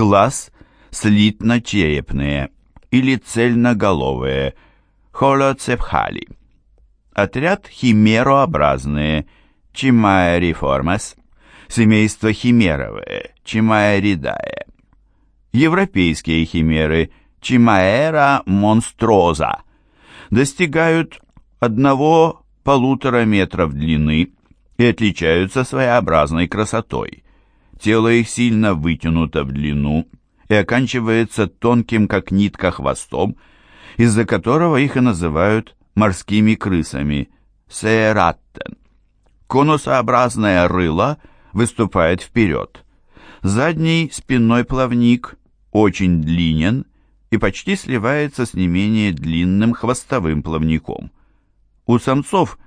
Класс слитно-черепные или цельноголовые холоцепхали. Отряд химерообразные чимаэриформас, семейство химеровые чимаэридае. Европейские химеры чимаэра монстроза достигают одного-полутора метров длины и отличаются своеобразной красотой. Тело их сильно вытянуто в длину и оканчивается тонким, как нитка, хвостом, из-за которого их и называют морскими крысами – сеераттен. Конусообразное рыло выступает вперед. Задний спинной плавник очень длинен и почти сливается с не менее длинным хвостовым плавником. У самцов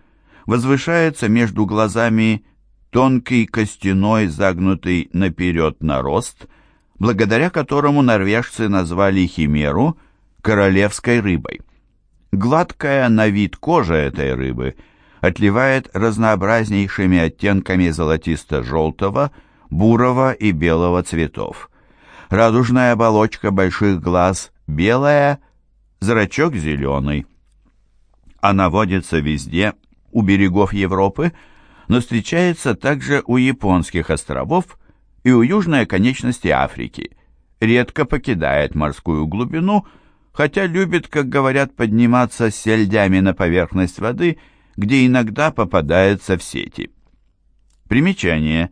возвышается между глазами тонкий костяной загнутый наперед нарост, благодаря которому норвежцы назвали химеру королевской рыбой. Гладкая на вид кожа этой рыбы отливает разнообразнейшими оттенками золотисто-желтого, бурого и белого цветов. Радужная оболочка больших глаз белая, зрачок зеленый. Она водится везде, у берегов Европы, но встречается также у японских островов и у южной оконечности Африки. Редко покидает морскую глубину – хотя любит, как говорят, подниматься с сельдями на поверхность воды, где иногда попадается в сети. Примечание.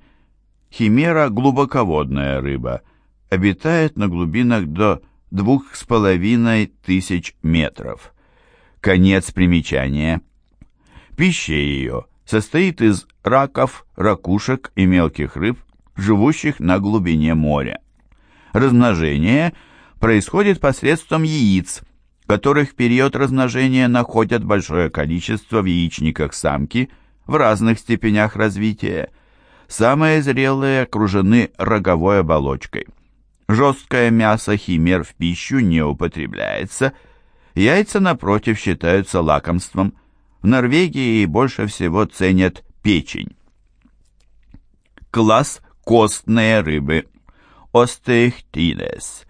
Химера – глубоководная рыба, обитает на глубинах до двух с половиной тысяч метров. Конец примечания. Пища ее состоит из раков, ракушек и мелких рыб, живущих на глубине моря. Размножение – происходит посредством яиц, которых в период размножения находят большое количество в яичниках самки в разных степенях развития. Самые зрелые окружены роговой оболочкой. Жесткое мясо химер в пищу не употребляется, яйца, напротив, считаются лакомством. В Норвегии больше всего ценят печень. Класс костные рыбы. Остеихтилес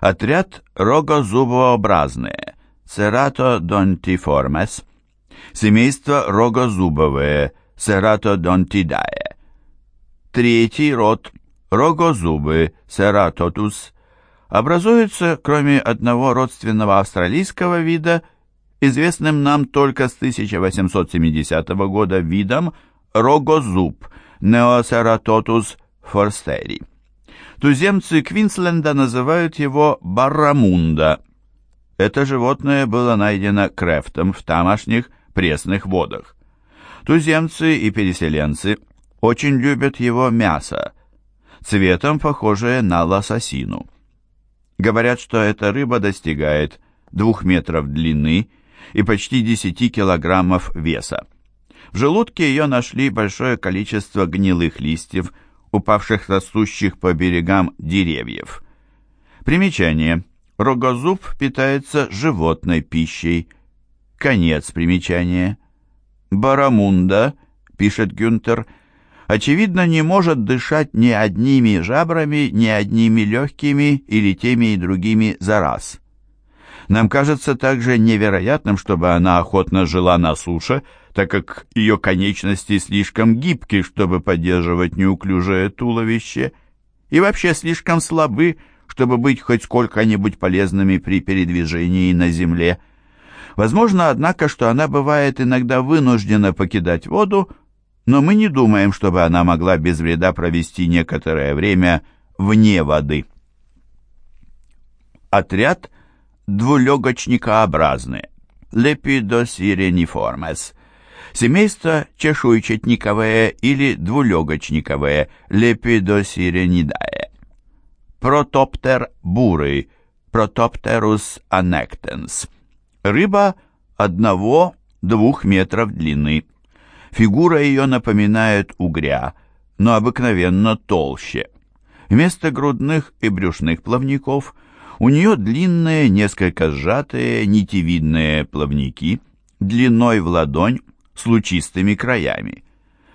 Отряд рогозубообразные, Ceratodontiformes. Семейство рогозубовые, Ceratodontidae. Третий род рогозубы, Ceratodus, образуется, кроме одного родственного австралийского вида, известным нам только с 1870 года видом рогозуб, Neoceratodus forsteri. Туземцы Квинсленда называют его баррамунда. Это животное было найдено Крефтом в тамошних пресных водах. Туземцы и переселенцы очень любят его мясо, цветом похожее на лососину. Говорят, что эта рыба достигает двух метров длины и почти 10 килограммов веса. В желудке ее нашли большое количество гнилых листьев – упавших растущих по берегам деревьев. Примечание. Рогозуб питается животной пищей. Конец примечания. Барамунда, пишет Гюнтер, очевидно, не может дышать ни одними жабрами, ни одними легкими или теми и другими за раз. Нам кажется также невероятным, чтобы она охотно жила на суше, так как ее конечности слишком гибки, чтобы поддерживать неуклюжее туловище, и вообще слишком слабы, чтобы быть хоть сколько-нибудь полезными при передвижении на земле. Возможно, однако, что она бывает иногда вынуждена покидать воду, но мы не думаем, чтобы она могла без вреда провести некоторое время вне воды. Отряд двулегочникообразные, Lepidosireniformes, Семейство чешуйчатниковое или двулегочниковое Лепидосиренидае. Протоптер бурый Протоптерус аннектенс. Рыба одного-двух метров длины. Фигура ее напоминает угря, но обыкновенно толще. Вместо грудных и брюшных плавников у нее длинные, несколько сжатые, нитевидные плавники, длиной в ладонь с лучистыми краями.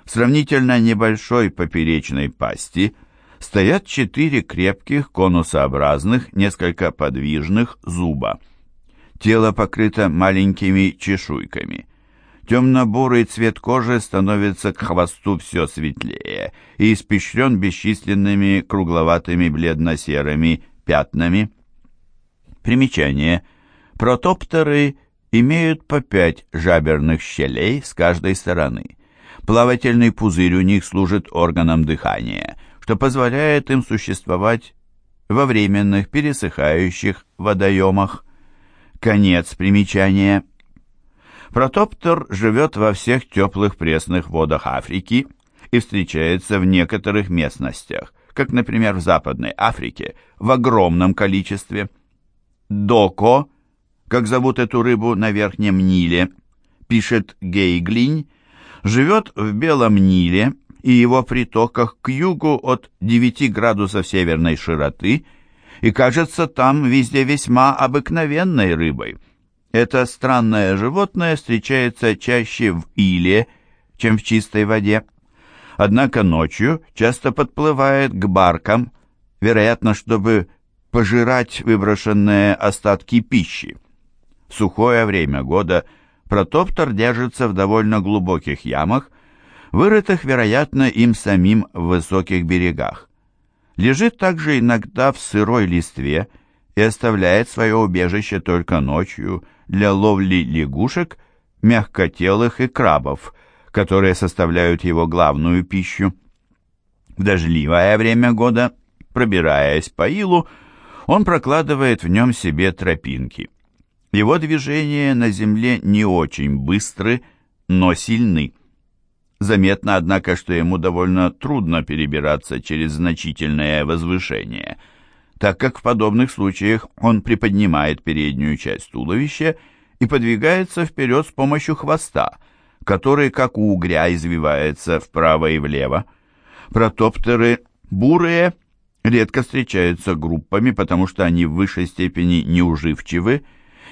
В сравнительно небольшой поперечной пасти стоят четыре крепких, конусообразных, несколько подвижных зуба. Тело покрыто маленькими чешуйками. Темно-бурый цвет кожи становится к хвосту все светлее и испещрен бесчисленными кругловатыми бледно-серыми пятнами. Примечание. Протоптеры имеют по пять жаберных щелей с каждой стороны. Плавательный пузырь у них служит органом дыхания, что позволяет им существовать во временных пересыхающих водоемах. Конец примечания. Протоптер живет во всех теплых пресных водах Африки и встречается в некоторых местностях, как, например, в Западной Африке, в огромном количестве. Доко, как зовут эту рыбу на Верхнем Ниле, пишет Гейглинь, живет в Белом Ниле и его притоках к югу от 9 градусов северной широты и кажется там везде весьма обыкновенной рыбой. Это странное животное встречается чаще в иле, чем в чистой воде. Однако ночью часто подплывает к баркам, вероятно, чтобы пожирать выброшенные остатки пищи. В сухое время года протоптер держится в довольно глубоких ямах, вырытых, вероятно, им самим в высоких берегах. Лежит также иногда в сырой листве и оставляет свое убежище только ночью для ловли лягушек, мягкотелых и крабов, которые составляют его главную пищу. В дождливое время года, пробираясь по илу, он прокладывает в нем себе тропинки. Его движения на земле не очень быстры, но сильны. Заметно, однако, что ему довольно трудно перебираться через значительное возвышение, так как в подобных случаях он приподнимает переднюю часть туловища и подвигается вперед с помощью хвоста, который, как у угря, извивается вправо и влево. Протоптеры бурые редко встречаются группами, потому что они в высшей степени неуживчивы,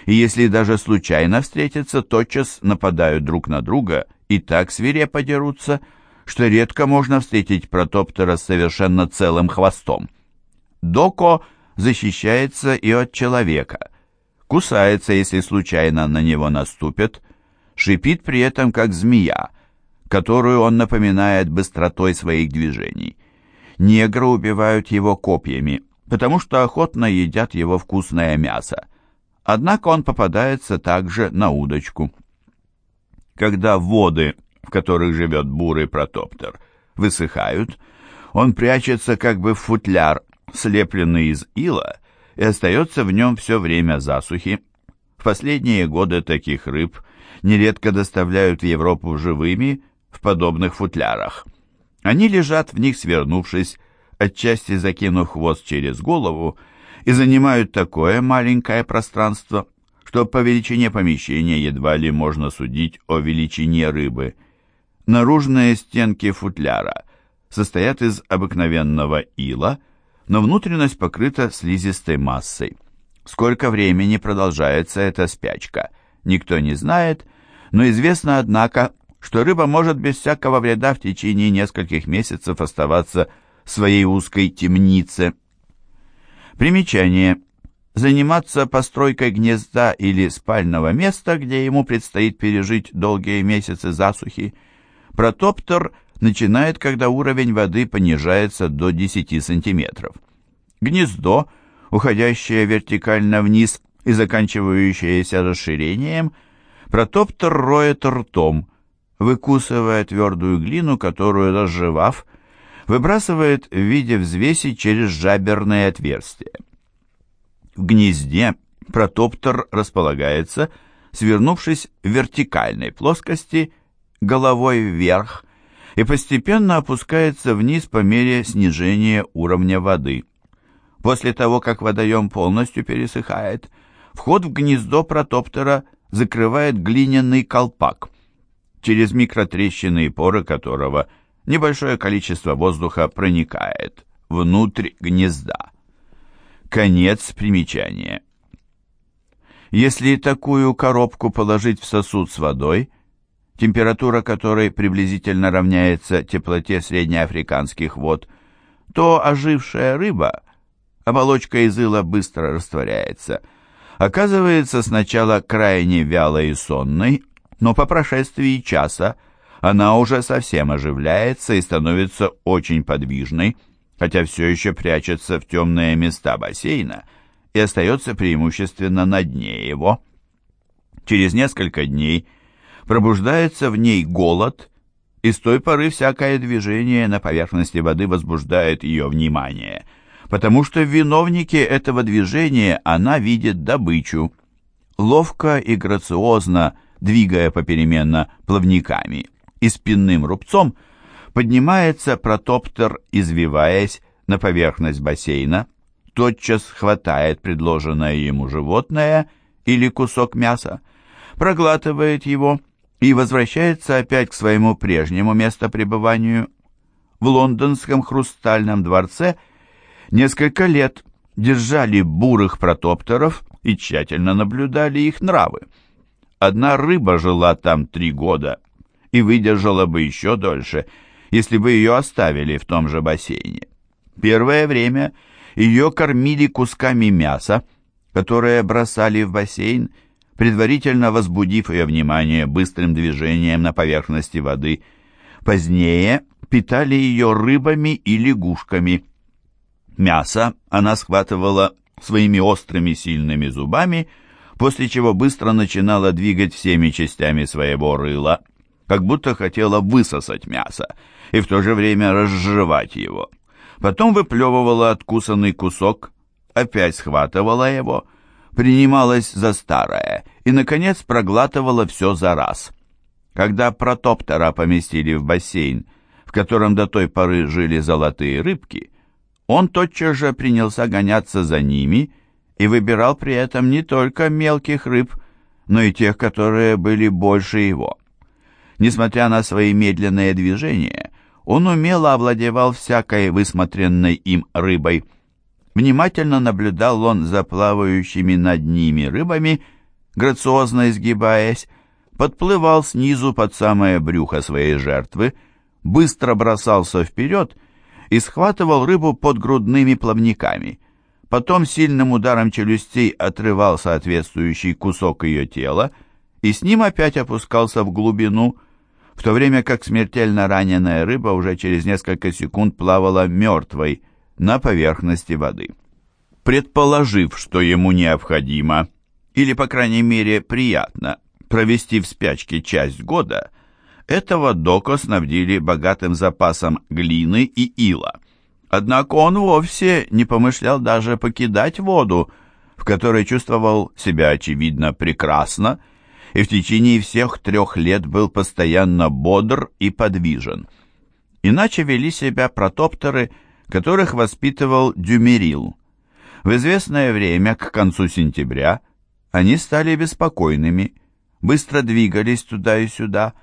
и если даже случайно встретятся, тотчас нападают друг на друга и так свирепо дерутся, что редко можно встретить протоптера с совершенно целым хвостом. Доко защищается и от человека, кусается, если случайно на него наступят, шипит при этом как змея, которую он напоминает быстротой своих движений. Негры убивают его копьями, потому что охотно едят его вкусное мясо. Однако он попадается также на удочку. Когда воды, в которых живет бурый протоптер, высыхают, он прячется как бы в футляр, слепленный из ила, и остается в нем все время засухи. В последние годы таких рыб нередко доставляют в Европу живыми в подобных футлярах. Они лежат в них, свернувшись, отчасти закинув хвост через голову, и занимают такое маленькое пространство, что по величине помещения едва ли можно судить о величине рыбы. Наружные стенки футляра состоят из обыкновенного ила, но внутренность покрыта слизистой массой. Сколько времени продолжается эта спячка, никто не знает, но известно, однако, что рыба может без всякого вреда в течение нескольких месяцев оставаться в своей узкой темнице. Примечание. Заниматься постройкой гнезда или спального места, где ему предстоит пережить долгие месяцы засухи, протоптер начинает, когда уровень воды понижается до 10 сантиметров. Гнездо, уходящее вертикально вниз и заканчивающееся расширением, протоптер роет ртом, выкусывая твердую глину, которую, разжевав, выбрасывает в виде взвеси через жаберное отверстие. В гнезде протоптер располагается, свернувшись в вертикальной плоскости, головой вверх, и постепенно опускается вниз по мере снижения уровня воды. После того, как водоем полностью пересыхает, вход в гнездо протоптера закрывает глиняный колпак, через микротрещины и поры которого – небольшое количество воздуха проникает внутрь гнезда. Конец примечания. Если такую коробку положить в сосуд с водой, температура которой приблизительно равняется теплоте среднеафриканских вод, то ожившая рыба, оболочка из ила быстро растворяется, оказывается сначала крайне вялой и сонной, но по прошествии часа она уже совсем оживляется и становится очень подвижной, хотя все еще прячется в темные места бассейна и остается преимущественно на дне его. Через несколько дней пробуждается в ней голод, и с той поры всякое движение на поверхности воды возбуждает ее внимание, потому что в виновнике этого движения она видит добычу. Ловко и грациозно, двигая попеременно плавниками и спинным рубцом, поднимается протоптер, извиваясь на поверхность бассейна, тотчас хватает предложенное ему животное или кусок мяса, проглатывает его и возвращается опять к своему прежнему местопребыванию. В лондонском хрустальном дворце несколько лет держали бурых протоптеров и тщательно наблюдали их нравы. Одна рыба жила там три года и выдержала бы еще дольше, если бы ее оставили в том же бассейне. Первое время ее кормили кусками мяса, которые бросали в бассейн, предварительно возбудив ее внимание быстрым движением на поверхности воды. Позднее питали ее рыбами и лягушками. Мясо она схватывала своими острыми сильными зубами, после чего быстро начинала двигать всеми частями своего рыла, как будто хотела высосать мясо и в то же время разжевать его. Потом выплевывала откусанный кусок, опять схватывала его — принималась за старое и, наконец, проглатывала все за раз. Когда протоптера поместили в бассейн, в котором до той поры жили золотые рыбки, он тотчас же принялся гоняться за ними и выбирал при этом не только мелких рыб, но и тех, которые были больше его. Несмотря на свои медленные движения, он умело овладевал всякой высмотренной им рыбой – Внимательно наблюдал он за плавающими над ними рыбами, грациозно изгибаясь, подплывал снизу под самое брюхо своей жертвы, быстро бросался вперед и схватывал рыбу под грудными плавниками. Потом сильным ударом челюстей отрывал соответствующий кусок ее тела и с ним опять опускался в глубину, в то время как смертельно раненая рыба уже через несколько секунд плавала мертвой, на поверхности воды. Предположив, что ему необходимо, или, по крайней мере, приятно, провести в спячке часть года, этого Доко снабдили богатым запасом глины и ила. Однако он вовсе не помышлял даже покидать воду, в которой чувствовал себя, очевидно, прекрасно, и в течение всех трех лет был постоянно бодр и подвижен. Иначе вели себя протоптеры – которых воспитывал Дюмерил. В известное время, к концу сентября, они стали беспокойными, быстро двигались туда и сюда,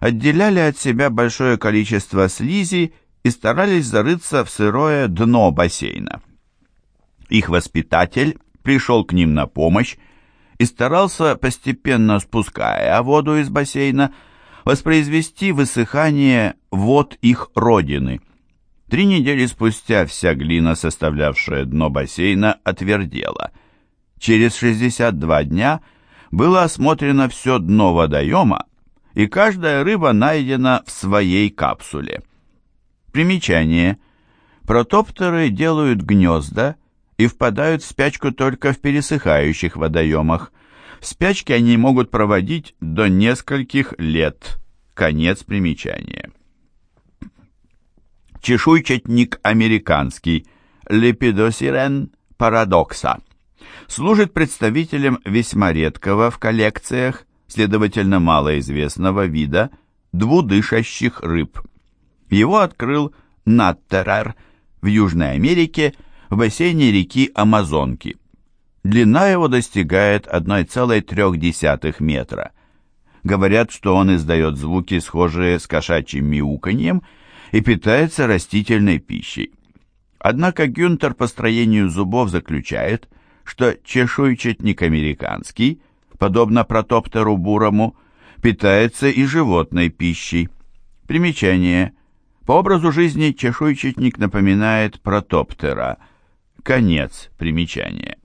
отделяли от себя большое количество слизи и старались зарыться в сырое дно бассейна. Их воспитатель пришел к ним на помощь и старался, постепенно спуская воду из бассейна, воспроизвести высыхание вод их родины – Три недели спустя вся глина, составлявшая дно бассейна, отвердела. Через 62 дня было осмотрено все дно водоема, и каждая рыба найдена в своей капсуле. Примечание. Протоптеры делают гнезда и впадают в спячку только в пересыхающих водоемах. В спячке они могут проводить до нескольких лет. Конец примечания. Чешуйчатник американский Лепидосирен парадокса служит представителем весьма редкого в коллекциях, следовательно малоизвестного вида двудышащих рыб. Его открыл Наттерер в Южной Америке в бассейне реки Амазонки. Длина его достигает 1,3 метра. Говорят, что он издает звуки, схожие с кошачьим мяуканьем, и питается растительной пищей. Однако Гюнтер по строению зубов заключает, что чешуйчатник американский, подобно протоптеру бурому, питается и животной пищей. Примечание. По образу жизни чешуйчатник напоминает протоптера. Конец примечания.